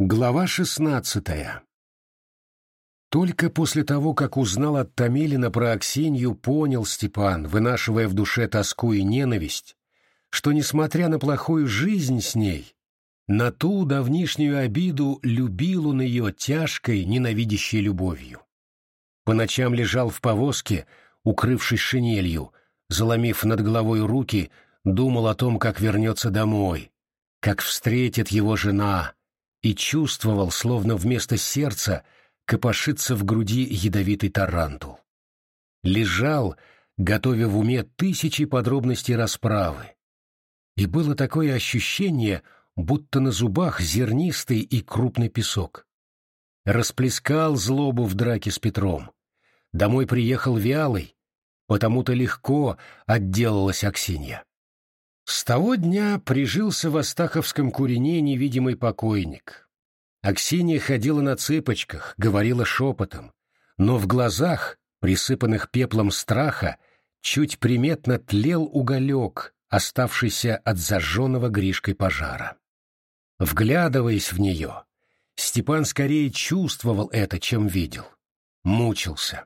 Глава шестнадцатая Только после того, как узнал от Томилина про Аксинью, понял Степан, вынашивая в душе тоску и ненависть, что, несмотря на плохую жизнь с ней, на ту давнишнюю обиду любил он ее тяжкой, ненавидящей любовью. По ночам лежал в повозке, укрывшись шинелью, заломив над головой руки, думал о том, как вернется домой, как встретит его жена, и чувствовал, словно вместо сердца копошится в груди ядовитый тарантул. Лежал, готовя в уме тысячи подробностей расправы. И было такое ощущение, будто на зубах зернистый и крупный песок. Расплескал злобу в драке с Петром. Домой приехал вялый, потому-то легко отделалась Аксинья. С того дня прижился в Астаховском курине невидимый покойник. Аксинья ходила на цыпочках, говорила шепотом, но в глазах, присыпанных пеплом страха, чуть приметно тлел уголек, оставшийся от зажженного Гришкой пожара. Вглядываясь в нее, Степан скорее чувствовал это, чем видел. Мучился.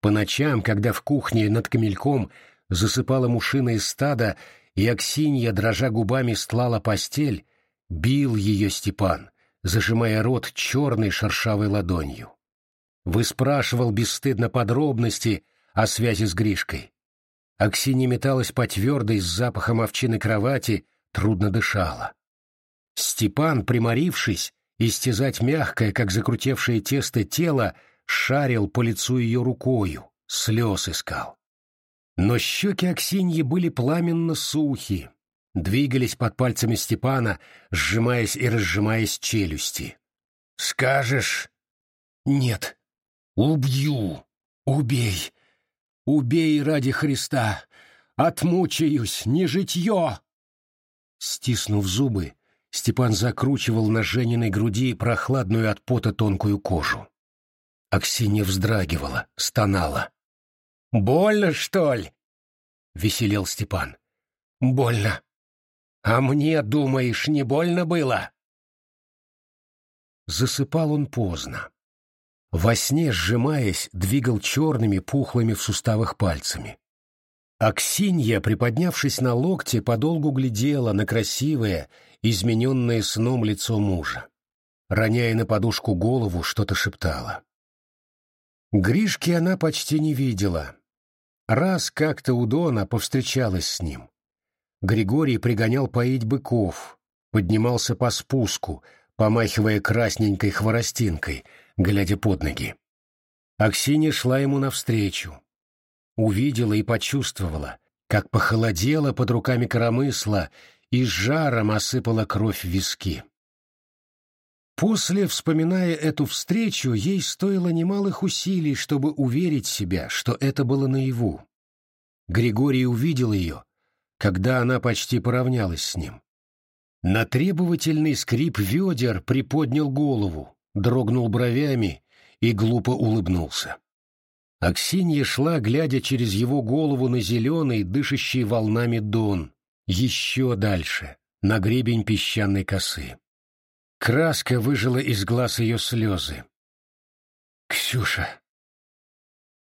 По ночам, когда в кухне над камельком засыпало мушиное стадо, и Аксинья, дрожа губами, стлала постель, бил ее Степан, зажимая рот черной шершавой ладонью. Выспрашивал бесстыдно подробности о связи с Гришкой. Аксинья металась по твердой с запахом овчины кровати, трудно дышала. Степан, приморившись, истязать мягкое, как закрутевшее тесто тело, шарил по лицу ее рукою, слез искал. Но щеки Аксиньи были пламенно сухи, двигались под пальцами Степана, сжимаясь и разжимаясь челюсти. «Скажешь?» «Нет. Убью. Убей. Убей ради Христа. Отмучаюсь, не житье!» Стиснув зубы, Степан закручивал на Жениной груди прохладную от пота тонкую кожу. Аксинья вздрагивала, стонала. «Больно, что ли?» — веселел Степан. «Больно. А мне, думаешь, не больно было?» Засыпал он поздно. Во сне, сжимаясь, двигал черными, пухлыми в суставах пальцами. Аксинья, приподнявшись на локте, подолгу глядела на красивое, измененное сном лицо мужа. Роняя на подушку голову, что-то шептала. Гришки она почти не видела. Раз как-то у Дона повстречалась с ним. Григорий пригонял поить быков, поднимался по спуску, помахивая красненькой хворостинкой, глядя под ноги. Аксинья шла ему навстречу. Увидела и почувствовала, как похолодела под руками коромысла и жаром осыпала кровь в виски. После, вспоминая эту встречу, ей стоило немалых усилий, чтобы уверить себя, что это было наяву. Григорий увидел ее, когда она почти поравнялась с ним. На требовательный скрип ведер приподнял голову, дрогнул бровями и глупо улыбнулся. Аксинья шла, глядя через его голову на зеленый, дышащий волнами дон, еще дальше, на гребень песчаной косы. Краска выжила из глаз ее слезы. «Ксюша!»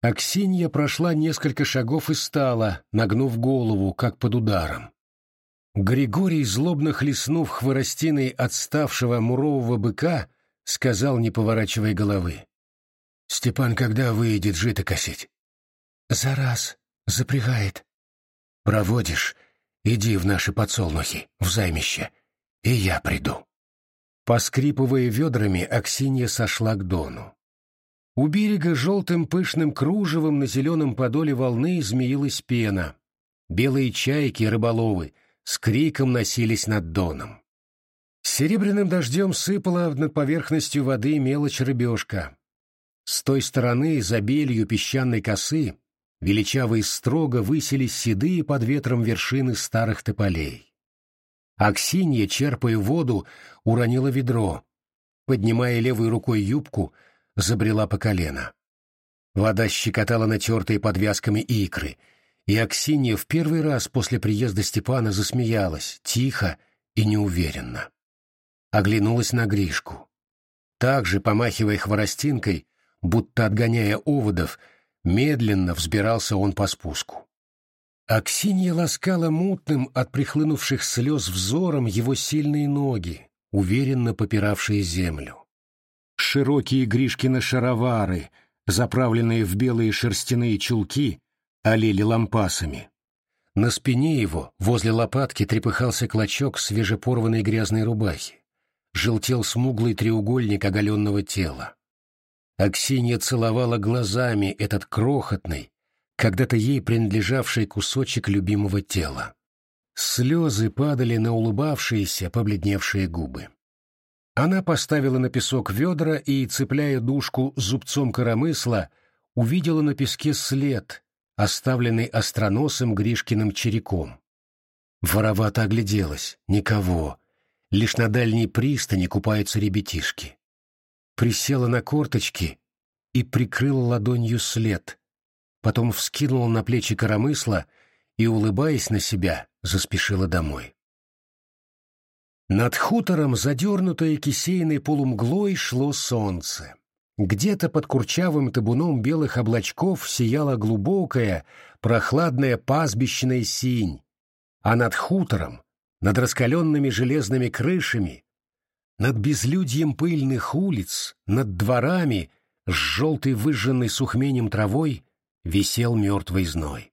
Аксинья прошла несколько шагов и стала, нагнув голову, как под ударом. Григорий, злобно хлестнув хворостиной отставшего мурового быка, сказал, не поворачивая головы. «Степан когда выйдет жито косить?» «За раз. Запрягает». «Проводишь? Иди в наши подсолнухи, в займище, и я приду». Поскрипывая ведрами, Аксинья сошла к дону. У берега желтым пышным кружевом на зеленом подоле волны змеилась пена. Белые чайки рыболовы с криком носились над доном. Серебряным дождем сыпала над поверхностью воды мелочь рыбешка. С той стороны, за белью песчаной косы, величаво и строго высились седые под ветром вершины старых тополей. Аксинья, черпая воду, уронила ведро. Поднимая левой рукой юбку, забрела по колено. Вода щекотала натертые подвязками икры, и Аксинья в первый раз после приезда Степана засмеялась, тихо и неуверенно. Оглянулась на Гришку. Также, помахивая хворостинкой, будто отгоняя оводов, медленно взбирался он по спуску. Аксинья ласкала мутным от прихлынувших слез взором его сильные ноги, уверенно попиравшие землю. Широкие Гришкины шаровары, заправленные в белые шерстяные чулки, олели лампасами. На спине его, возле лопатки, трепыхался клочок свежепорванной грязной рубахи. Желтел смуглый треугольник оголенного тела. Аксинья целовала глазами этот крохотный, когда-то ей принадлежавший кусочек любимого тела. Слезы падали на улыбавшиеся, побледневшие губы. Она поставила на песок ведра и, цепляя дужку зубцом коромысла, увидела на песке след, оставленный остроносым Гришкиным череком. Воровато огляделась. Никого. Лишь на дальней пристани купаются ребятишки. Присела на корточки и прикрыла ладонью след, потом вскинула на плечи коромысла и, улыбаясь на себя, заспешила домой. Над хутором, задернутое кисейной полумглой, шло солнце. Где-то под курчавым табуном белых облачков сияла глубокая, прохладная пастбищная синь, а над хутором, над раскаленными железными крышами, над безлюдьем пыльных улиц, над дворами с желтой выжженной сухменем травой висел мертвый зной.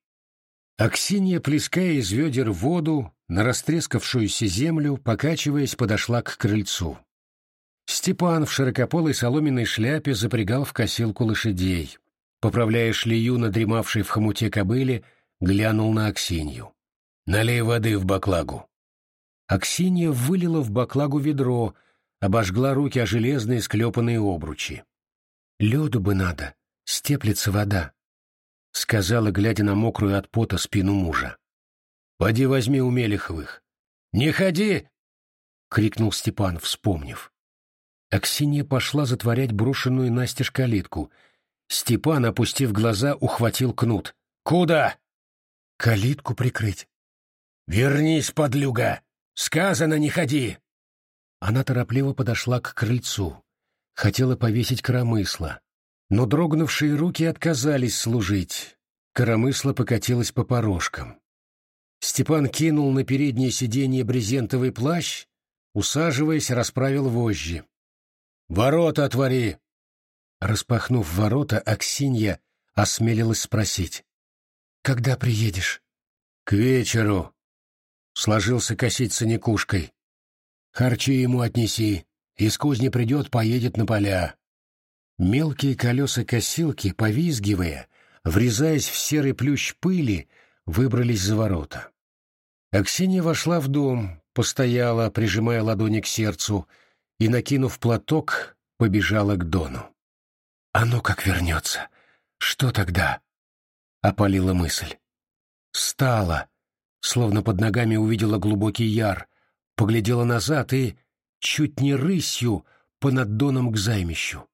Аксинья, плеская из ведер воду на растрескавшуюся землю, покачиваясь, подошла к крыльцу. Степан в широкополой соломенной шляпе запрягал в косилку лошадей. Поправляя шлею на дремавшей в хомуте кобыле, глянул на Аксинью. «Налей воды в баклагу». Аксинья вылила в баклагу ведро, обожгла руки о железные склепанные обручи. «Лёду бы надо, степлется вода», — сказала, глядя на мокрую от пота спину мужа. «Поди возьми у Мелеховых». «Не ходи!» — крикнул Степан, вспомнив. Аксинья пошла затворять брошенную настежь калитку. Степан, опустив глаза, ухватил кнут. «Куда?» «Калитку прикрыть». «Вернись, подлюга! Сказано, не ходи!» Она торопливо подошла к крыльцу. Хотела повесить коромысло. Но дрогнувшие руки отказались служить. Коромысло покатилось по порожкам. Степан кинул на переднее сиденье брезентовый плащ, усаживаясь, расправил вожжи. «Ворота отвори!» Распахнув ворота, Аксинья осмелилась спросить. «Когда приедешь?» «К вечеру», — сложился косить никушкой. «Харчи ему отнеси. Из кузни придет, поедет на поля». Мелкие колеса косилки, повизгивая, врезаясь в серый плющ пыли, выбрались за ворота. Аксинья вошла в дом, постояла, прижимая ладони к сердцу, и, накинув платок, побежала к Дону. «А ну как вернется! Что тогда?» — опалила мысль. Стала, словно под ногами увидела глубокий яр, поглядела назад и, чуть не рысью, понад Доном к займищу.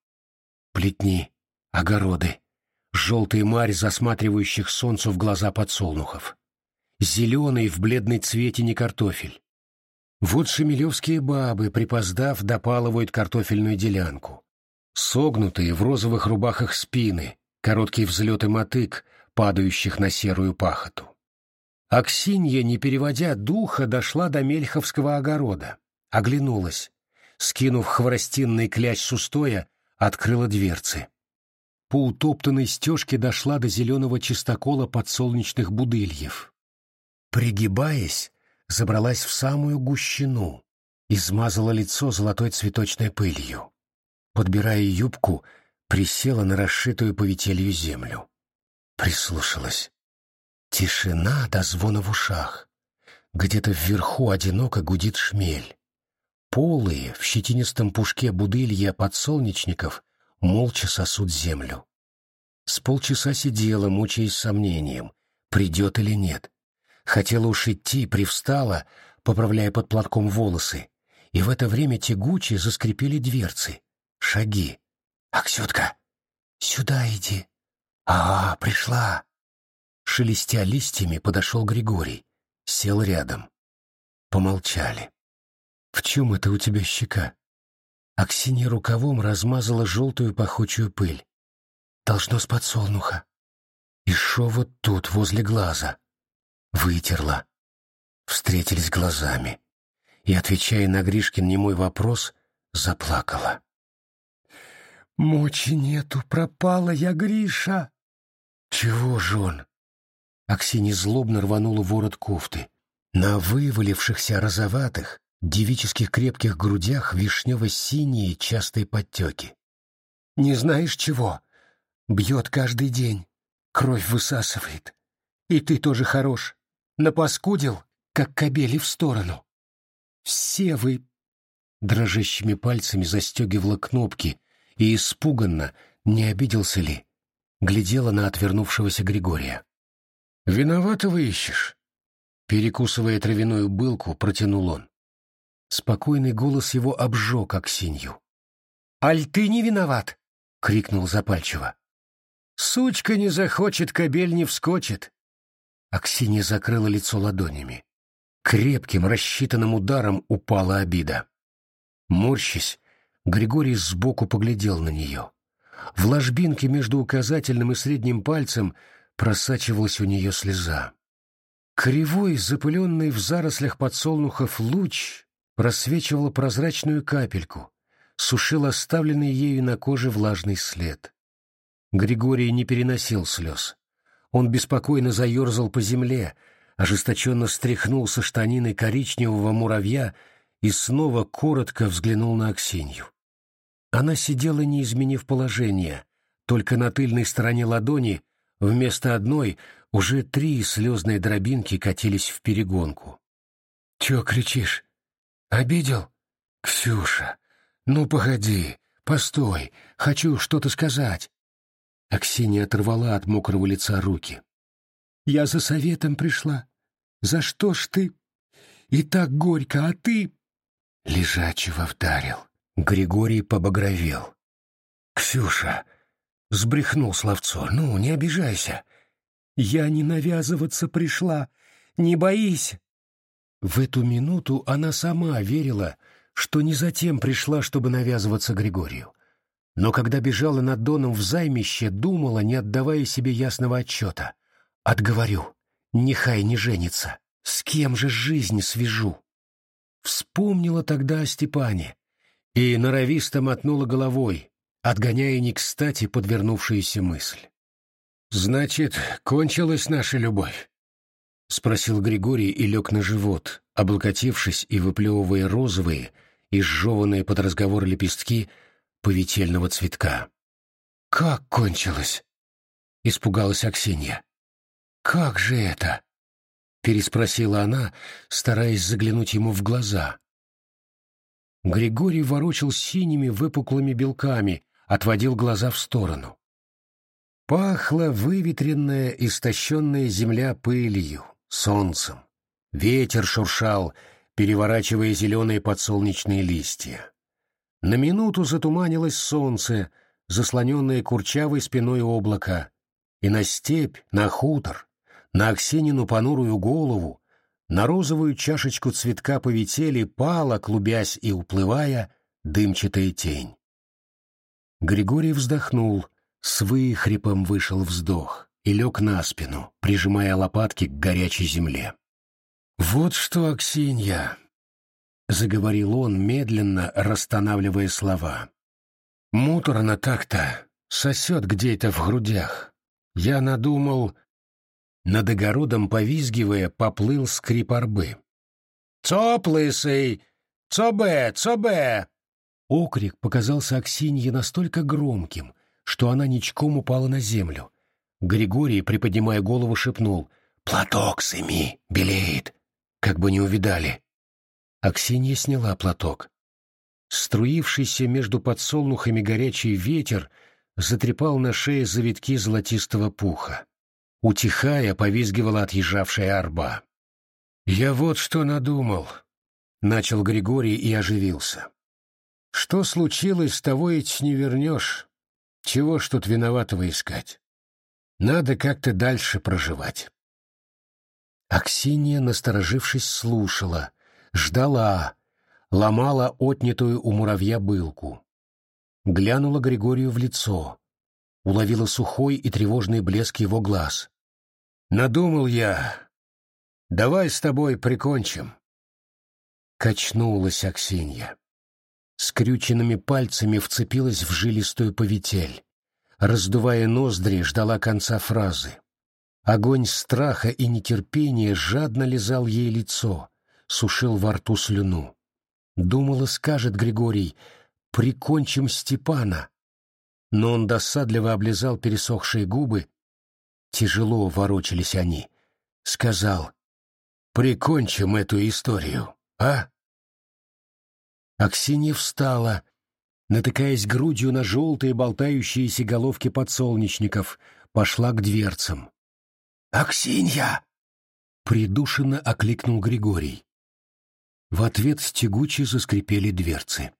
Плетни, огороды, желтый марь засматривающих солнцу в глаза подсолнухов, зеленый в бледной цвете не картофель, вот шемелевские бабы, припоздав, допалывают картофельную делянку. Согнутые в розовых рубахах спины, короткие взлеты мотык, падающих на серую пахоту. Аксинья, не переводя духа, дошла до Мельховского огорода, оглянулась. Скинув хворостинный кляч с устоя, открыла дверцы. По утоптанной стежке дошла до зеленого чистокола подсолнечных будыльев. Пригибаясь, забралась в самую гущину, измазала лицо золотой цветочной пылью. Подбирая юбку, присела на расшитую по ветелью землю. Прислушалась. Тишина до звона в ушах. Где-то вверху одиноко гудит шмель. Полые в щетинистом пушке будылья подсолнечников молча сосут землю. С полчаса сидела, мучаясь сомнением, придет или нет. Хотела уж идти, привстала, поправляя под платком волосы, и в это время тягуче заскрипели дверцы. Шаги. «Аксютка, сюда иди». «А, пришла». Шелестя листьями, подошел Григорий. Сел рядом. Помолчали. «В чем это у тебя щека?» Аксинья рукавом размазала желтую пахучую пыль. Должно с подсолнуха. И шо вот тут, возле глаза. Вытерла. Встретились глазами. И, отвечая на Гришкин немой вопрос, заплакала. «Мочи нету, пропала я, Гриша!» «Чего же он?» Аксинья злобно рванула ворот кофты. На вывалившихся розоватых, девических крепких грудях вишнево-синие частые подтеки. «Не знаешь чего? Бьет каждый день, кровь высасывает. И ты тоже хорош. Напаскудил, как кобели в сторону. Все вы...» Дрожащими пальцами застегивала кнопки и испуганно, не обиделся ли, глядела на отвернувшегося Григория. «Виноватого ищешь?» Перекусывая травяную былку, протянул он. Спокойный голос его обжег Аксинью. «Аль ты не виноват!» — крикнул запальчиво. «Сучка не захочет, кобель не вскочит!» Аксинья закрыла лицо ладонями. Крепким, рассчитанным ударом упала обида. Морщись, Григорий сбоку поглядел на нее. В ложбинке между указательным и средним пальцем просачивалась у нее слеза. Кривой, запыленный в зарослях подсолнухов луч просвечивал прозрачную капельку, сушил оставленный ею на коже влажный след. Григорий не переносил слез. Он беспокойно заерзал по земле, ожесточенно стряхнул со штанины коричневого муравья и снова коротко взглянул на Аксинью. Она сидела, не изменив положение, только на тыльной стороне ладони вместо одной уже три слезные дробинки катились в перегонку. «Чё кричишь? Обидел? Ксюша, ну погоди, постой, хочу что-то сказать». Аксинья оторвала от мокрого лица руки. «Я за советом пришла. За что ж ты? И так горько, а ты...» Лежачего вдарил. Григорий побагровел. «Ксюша!» — сбрехнул словцо. «Ну, не обижайся. Я не навязываться пришла. Не боись!» В эту минуту она сама верила, что не затем пришла, чтобы навязываться Григорию. Но когда бежала над Доном в займище, думала, не отдавая себе ясного отчета. «Отговорю. Нехай не женится. С кем же жизнь свяжу?» Вспомнила тогда о Степане и норовисто мотнула головой, отгоняя не кстати подвернувшуюся мысль. «Значит, кончилась наша любовь?» — спросил Григорий и лег на живот, облокотившись и выплевывая розовые, изжеванные под разговор лепестки поветельного цветка. «Как кончилась?» — испугалась Аксинья. «Как же это?» — переспросила она, стараясь заглянуть ему в глаза. Григорий ворочал синими выпуклыми белками, отводил глаза в сторону. Пахла выветренная, истощенная земля пылью, солнцем. Ветер шуршал, переворачивая зеленые подсолнечные листья. На минуту затуманилось солнце, заслоненное курчавой спиной облака, и на степь, на хутор, на Аксенину понурую голову, на розовую чашечку цветка повители пала, клубясь и уплывая, дымчатая тень. Григорий вздохнул, с выхрипом вышел вздох и лег на спину, прижимая лопатки к горячей земле. «Вот что, Аксинья!» — заговорил он, медленно расстанавливая слова. «Муторно так-то, сосет где-то в грудях. Я надумал, над огородом, повизгивая, поплыл скрип арбы. «Цоп, лысый! Цобе! Цобе!» Окрик показался Аксинье настолько громким, что она ничком упала на землю. Григорий, приподнимая голову, шепнул «Платок сыми, белеет!» Как бы не увидали. Аксинья сняла платок. Струившийся между подсолнухами горячий ветер затрепал на шее завитки золотистого пуха. Утихая, повизгивала отъезжавшая арба. «Я вот что надумал», — начал Григорий и оживился. «Что случилось, того ведь не вернешь. Чего ж тут виноватого искать? Надо как-то дальше проживать». Аксинья, насторожившись, слушала, ждала, ломала отнятую у муравья былку. Глянула Григорию в лицо, уловила сухой и тревожный блеск его глаз. «Надумал я. Давай с тобой прикончим». Качнулась Аксинья. Скрюченными пальцами вцепилась в жилистую повитель. Раздувая ноздри, ждала конца фразы. Огонь страха и нетерпения жадно лизал ей лицо, сушил во рту слюну. Думала, скажет Григорий, «Прикончим Степана». Но он досадливо облизал пересохшие губы. Тяжело ворочались они. Сказал, «Прикончим эту историю, а?» Аксинья встала, натыкаясь грудью на желтые болтающиеся головки подсолнечников, пошла к дверцам. «Аксинья!» — придушенно окликнул Григорий. В ответ тягуче заскрипели дверцы.